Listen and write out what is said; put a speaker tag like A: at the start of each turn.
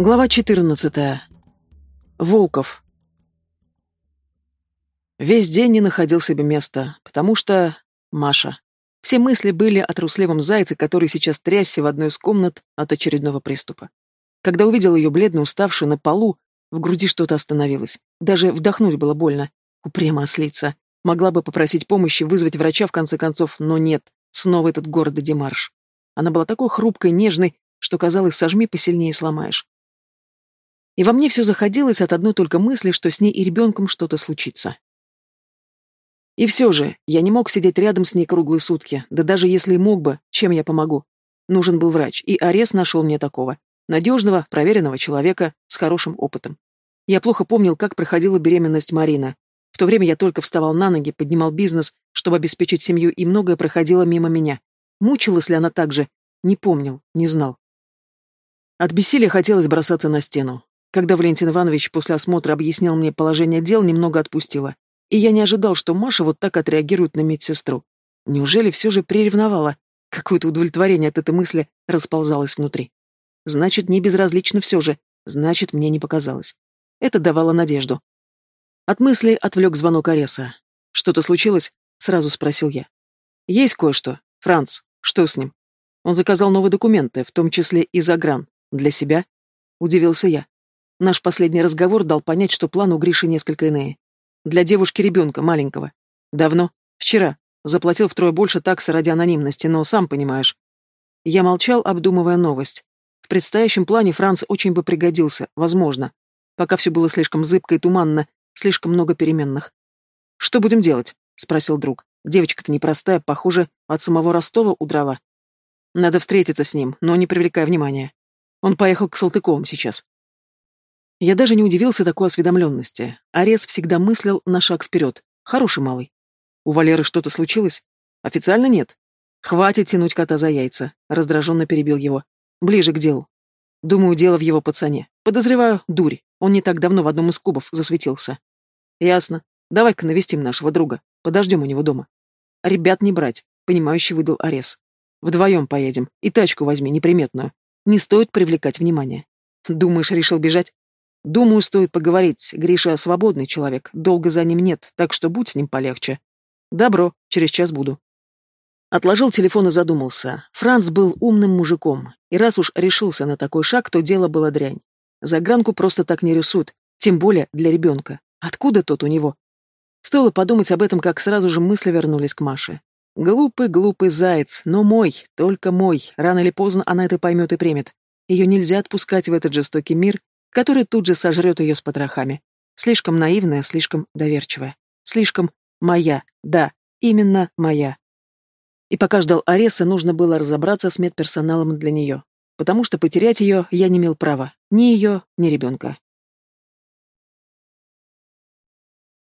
A: Глава 14. Волков. Весь день не находил себе места, потому что... Маша. Все мысли были о трусливом зайце, который сейчас трясся в одной из комнат от очередного приступа. Когда увидел ее бледно уставшую на полу, в груди что-то остановилось. Даже вдохнуть было больно. Упрямо ослица. Могла бы попросить помощи, вызвать врача в конце концов, но нет. Снова этот гордый Демарш. Она была такой хрупкой, нежной, что казалось, сожми посильнее сломаешь. И во мне все заходилось от одной только мысли, что с ней и ребенком что-то случится. И все же, я не мог сидеть рядом с ней круглые сутки, да даже если и мог бы, чем я помогу. Нужен был врач, и Арес нашел мне такого. Надежного, проверенного человека с хорошим опытом. Я плохо помнил, как проходила беременность Марина. В то время я только вставал на ноги, поднимал бизнес, чтобы обеспечить семью, и многое проходило мимо меня. Мучилась ли она так же? Не помнил, не знал. От бессилия хотелось бросаться на стену. Когда Валентин Иванович после осмотра объяснил мне положение дел, немного отпустила. И я не ожидал, что Маша вот так отреагирует на медсестру. Неужели все же приревновала? Какое-то удовлетворение от этой мысли расползалось внутри. Значит, не безразлично все же. Значит, мне не показалось. Это давало надежду. От мысли отвлек звонок Ареса. «Что-то случилось?» — сразу спросил я. «Есть кое-что. Франц, что с ним?» Он заказал новые документы, в том числе и загран. Для себя?» — удивился я. Наш последний разговор дал понять, что планы у Гриши несколько иные. Для девушки ребенка, маленького. Давно. Вчера. Заплатил втрое больше таксы ради анонимности, но сам понимаешь. Я молчал, обдумывая новость. В предстоящем плане Франц очень бы пригодился, возможно. Пока все было слишком зыбко и туманно, слишком много переменных. «Что будем делать?» — спросил друг. Девочка-то непростая, похоже, от самого Ростова удрала. Надо встретиться с ним, но не привлекая внимания. Он поехал к Салтыковым сейчас. Я даже не удивился такой осведомленности. Арес всегда мыслил на шаг вперед. Хороший малый. У Валеры что-то случилось? Официально нет. Хватит тянуть кота за яйца. Раздраженно перебил его. Ближе к делу. Думаю, дело в его пацане. Подозреваю, дурь. Он не так давно в одном из клубов засветился. Ясно. Давай-ка навестим нашего друга. Подождем у него дома. Ребят не брать, понимающий выдал Арес. Вдвоем поедем. И тачку возьми, неприметную. Не стоит привлекать внимание. Думаешь, решил бежать? Думаю, стоит поговорить. Гриша свободный человек, долго за ним нет, так что будь с ним полегче. Добро, через час буду. Отложил телефон и задумался. Франц был умным мужиком, и раз уж решился на такой шаг, то дело было дрянь. Загранку просто так не рисуют, тем более для ребенка. Откуда тот у него? Стоило подумать об этом, как сразу же мысли вернулись к Маше. Глупый, глупый заяц, но мой, только мой. Рано или поздно она это поймет и примет. Ее нельзя отпускать в этот жестокий мир, который тут же сожрет ее с потрохами. Слишком наивная, слишком доверчивая. Слишком моя, да, именно моя. И пока ждал Ареса, нужно было разобраться с медперсоналом для нее. Потому что потерять ее я не имел права. Ни ее, ни ребенка.